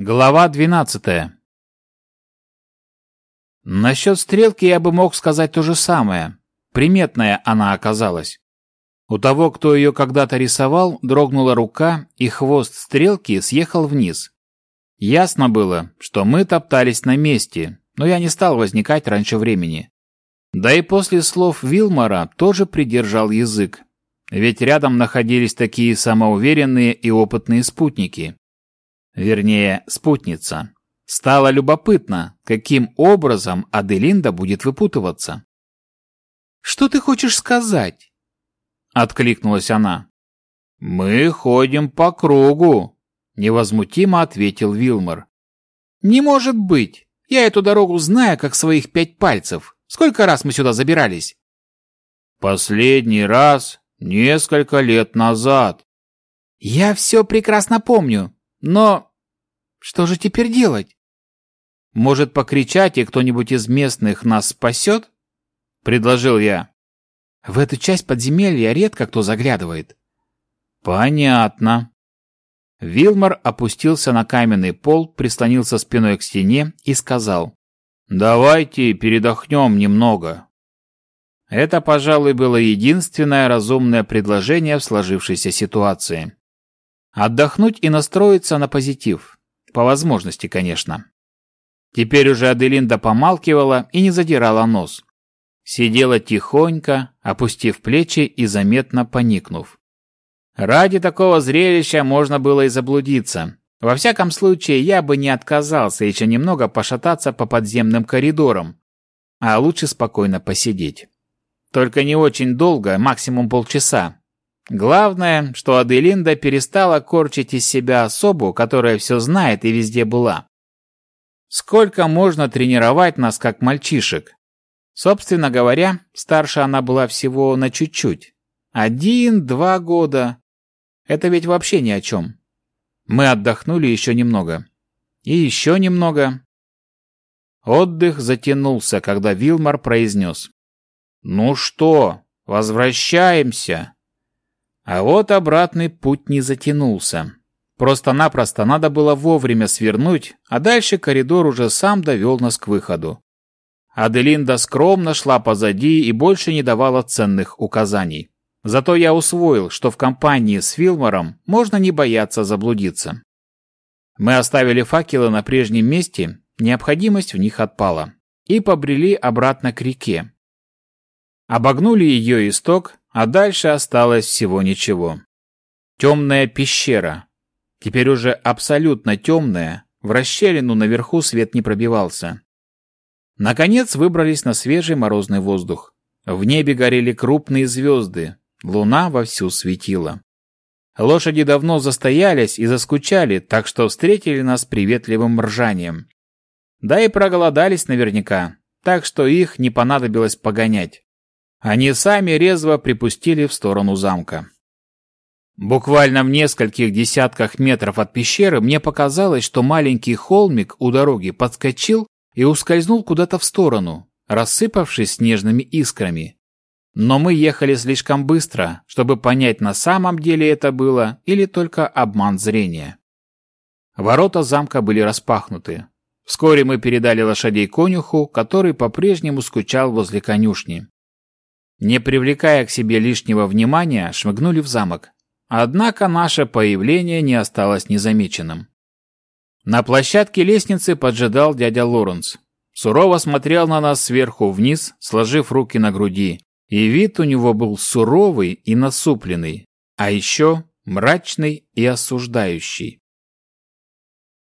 Глава 12. Насчет стрелки я бы мог сказать то же самое. Приметная она оказалась. У того, кто ее когда-то рисовал, дрогнула рука, и хвост стрелки съехал вниз. Ясно было, что мы топтались на месте, но я не стал возникать раньше времени. Да и после слов Вилмора тоже придержал язык, ведь рядом находились такие самоуверенные и опытные спутники вернее, спутница. Стало любопытно, каким образом Аделинда будет выпутываться. «Что ты хочешь сказать?» — откликнулась она. «Мы ходим по кругу», — невозмутимо ответил Вилмор. «Не может быть! Я эту дорогу знаю, как своих пять пальцев. Сколько раз мы сюда забирались?» «Последний раз несколько лет назад». «Я все прекрасно помню, но что же теперь делать? Может, покричать, и кто-нибудь из местных нас спасет? Предложил я. В эту часть подземелья редко кто заглядывает. Понятно. Вилмар опустился на каменный пол, прислонился спиной к стене и сказал. «Давайте передохнем немного». Это, пожалуй, было единственное разумное предложение в сложившейся ситуации. Отдохнуть и настроиться на позитив. По возможности, конечно. Теперь уже Аделинда помалкивала и не задирала нос. Сидела тихонько, опустив плечи и заметно поникнув. Ради такого зрелища можно было и заблудиться. Во всяком случае, я бы не отказался еще немного пошататься по подземным коридорам, а лучше спокойно посидеть. Только не очень долго, максимум полчаса, Главное, что Аделинда перестала корчить из себя особу, которая все знает и везде была. Сколько можно тренировать нас, как мальчишек? Собственно говоря, старше она была всего на чуть-чуть. Один-два года. Это ведь вообще ни о чем. Мы отдохнули еще немного. И еще немного. Отдых затянулся, когда Вилмар произнес. «Ну что, возвращаемся?» А вот обратный путь не затянулся. Просто-напросто надо было вовремя свернуть, а дальше коридор уже сам довел нас к выходу. Аделинда скромно шла позади и больше не давала ценных указаний. Зато я усвоил, что в компании с Филмором можно не бояться заблудиться. Мы оставили факелы на прежнем месте, необходимость в них отпала, и побрели обратно к реке. Обогнули ее исток, а дальше осталось всего ничего. Темная пещера. Теперь уже абсолютно темная, в расщелину наверху свет не пробивался. Наконец выбрались на свежий морозный воздух. В небе горели крупные звезды, луна вовсю светила. Лошади давно застоялись и заскучали, так что встретили нас приветливым ржанием. Да и проголодались наверняка, так что их не понадобилось погонять. Они сами резво припустили в сторону замка. Буквально в нескольких десятках метров от пещеры мне показалось, что маленький холмик у дороги подскочил и ускользнул куда-то в сторону, рассыпавшись снежными искрами. Но мы ехали слишком быстро, чтобы понять, на самом деле это было или только обман зрения. Ворота замка были распахнуты. Вскоре мы передали лошадей конюху, который по-прежнему скучал возле конюшни. Не привлекая к себе лишнего внимания, шмыгнули в замок. Однако наше появление не осталось незамеченным. На площадке лестницы поджидал дядя Лоренс. Сурово смотрел на нас сверху вниз, сложив руки на груди, и вид у него был суровый и насупленный, а еще мрачный и осуждающий.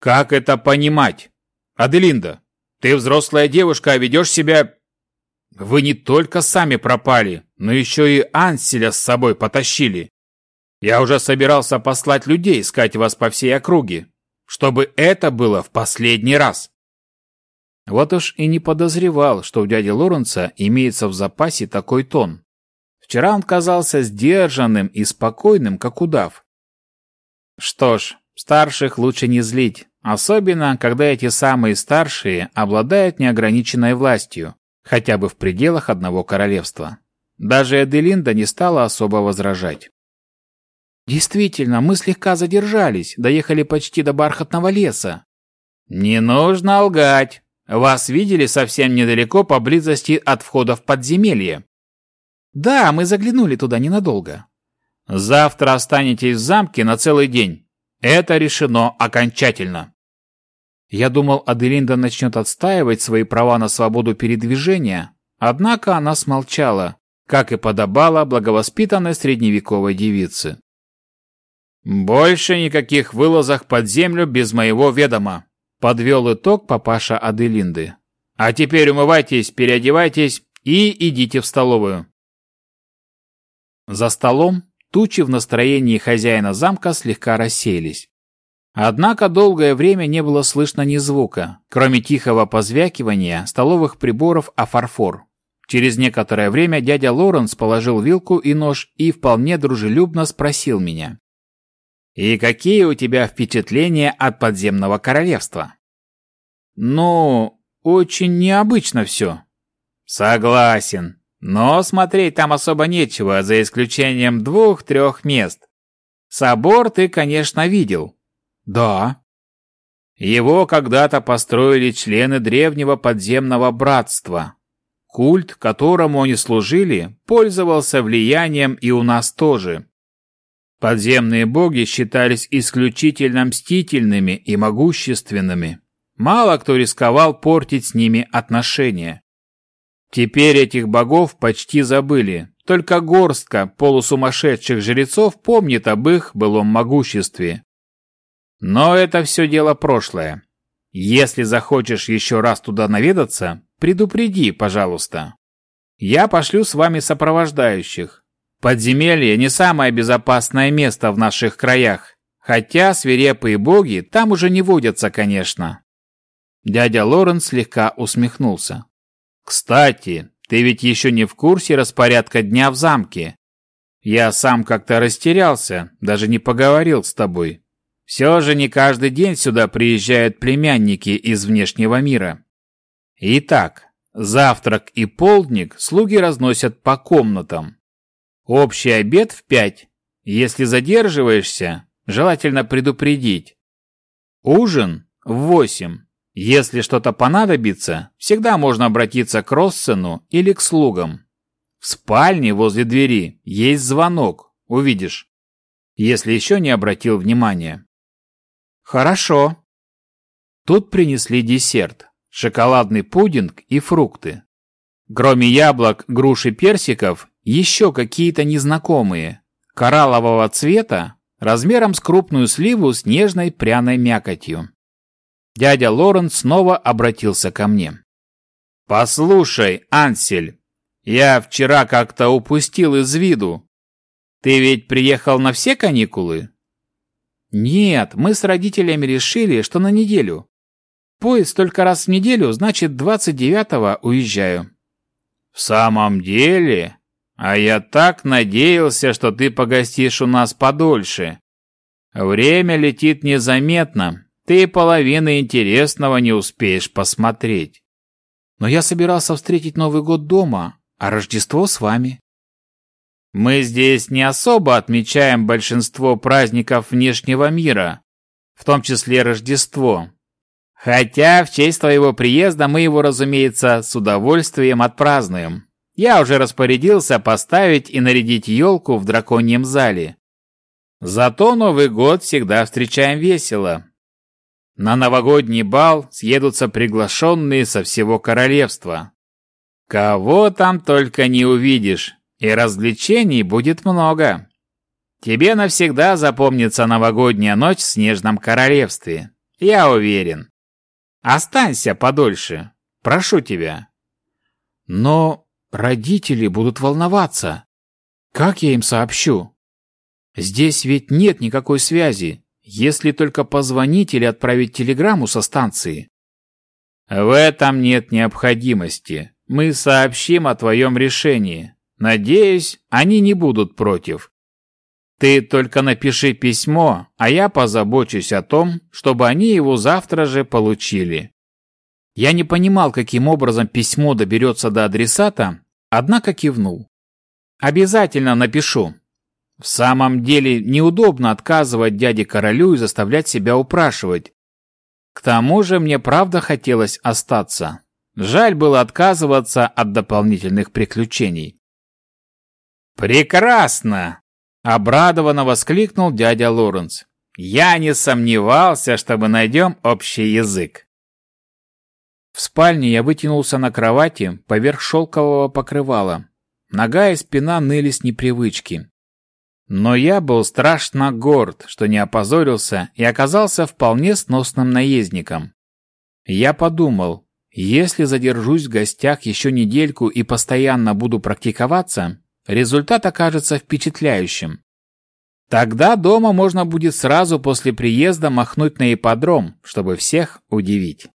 «Как это понимать? Аделинда, ты взрослая девушка, а ведешь себя вы не только сами пропали, но еще и Анселя с собой потащили. Я уже собирался послать людей искать вас по всей округе, чтобы это было в последний раз. Вот уж и не подозревал, что у дяди Лоренца имеется в запасе такой тон. Вчера он казался сдержанным и спокойным, как удав. Что ж, старших лучше не злить, особенно когда эти самые старшие обладают неограниченной властью, хотя бы в пределах одного королевства. Даже Эделинда не стала особо возражать. «Действительно, мы слегка задержались, доехали почти до бархатного леса», Не нужно лгать. Вас видели совсем недалеко поблизости от входа в подземелье. Да, мы заглянули туда ненадолго. Завтра останетесь в замке на целый день. Это решено окончательно. Я думал, Аделинда начнет отстаивать свои права на свободу передвижения, однако она смолчала, как и подобало благовоспитанной средневековой девице. «Больше никаких вылазок под землю без моего ведома», — подвел итог папаша Аделинды. «А теперь умывайтесь, переодевайтесь и идите в столовую». За столом тучи в настроении хозяина замка слегка рассеялись. Однако долгое время не было слышно ни звука, кроме тихого позвякивания столовых приборов о фарфор. Через некоторое время дядя Лоренс положил вилку и нож и вполне дружелюбно спросил меня. «И какие у тебя впечатления от подземного королевства?» «Ну, очень необычно все». «Согласен. Но смотреть там особо нечего, за исключением двух-трех мест. Собор ты, конечно, видел, да. Его когда-то построили члены древнего подземного братства. Культ, которому они служили, пользовался влиянием и у нас тоже. Подземные боги считались исключительно мстительными и могущественными. Мало кто рисковал портить с ними отношения. Теперь этих богов почти забыли, только горстка полусумасшедших жрецов помнит об их былом могуществе. Но это все дело прошлое. Если захочешь еще раз туда наведаться, предупреди, пожалуйста. Я пошлю с вами сопровождающих. Подземелье не самое безопасное место в наших краях, хотя свирепые боги там уже не водятся, конечно. Дядя Лоренс слегка усмехнулся. Кстати, ты ведь еще не в курсе распорядка дня в замке. Я сам как-то растерялся, даже не поговорил с тобой. Все же не каждый день сюда приезжают племянники из внешнего мира. Итак, завтрак и полдник слуги разносят по комнатам. Общий обед в пять. Если задерживаешься, желательно предупредить. Ужин в восемь. Если что-то понадобится, всегда можно обратиться к Россену или к слугам. В спальне возле двери есть звонок, увидишь, если еще не обратил внимания. Хорошо. Тут принесли десерт, шоколадный пудинг и фрукты. Кроме яблок, груш и персиков, еще какие-то незнакомые, кораллового цвета, размером с крупную сливу с нежной пряной мякотью. Дядя Лорен снова обратился ко мне. «Послушай, Ансель, я вчера как-то упустил из виду. Ты ведь приехал на все каникулы?» Нет, мы с родителями решили, что на неделю. Поезд только раз в неделю, значит, 29-го уезжаю. В самом деле? А я так надеялся, что ты погостишь у нас подольше. Время летит незаметно. Ты половины интересного не успеешь посмотреть. Но я собирался встретить Новый год дома, а Рождество с вами. Мы здесь не особо отмечаем большинство праздников внешнего мира, в том числе Рождество. Хотя в честь твоего приезда мы его, разумеется, с удовольствием отпразднуем. Я уже распорядился поставить и нарядить елку в драконьем зале. Зато Новый год всегда встречаем весело. На новогодний бал съедутся приглашенные со всего королевства. Кого там только не увидишь, и развлечений будет много. Тебе навсегда запомнится новогодняя ночь в Снежном Королевстве. Я уверен. Останься подольше. Прошу тебя. Но родители будут волноваться. Как я им сообщу? Здесь ведь нет никакой связи, если только позвонить или отправить телеграмму со станции. В этом нет необходимости. Мы сообщим о твоем решении. Надеюсь, они не будут против. Ты только напиши письмо, а я позабочусь о том, чтобы они его завтра же получили. Я не понимал, каким образом письмо доберется до адресата, однако кивнул. Обязательно напишу. В самом деле неудобно отказывать дяде королю и заставлять себя упрашивать. К тому же мне правда хотелось остаться. Жаль было отказываться от дополнительных приключений. «Прекрасно!» — обрадованно воскликнул дядя Лоренс. «Я не сомневался, что мы найдем общий язык». В спальне я вытянулся на кровати поверх шелкового покрывала. Нога и спина ныли с непривычки. Но я был страшно горд, что не опозорился и оказался вполне сносным наездником. Я подумал, если задержусь в гостях еще недельку и постоянно буду практиковаться, результат окажется впечатляющим. Тогда дома можно будет сразу после приезда махнуть на ипподром, чтобы всех удивить.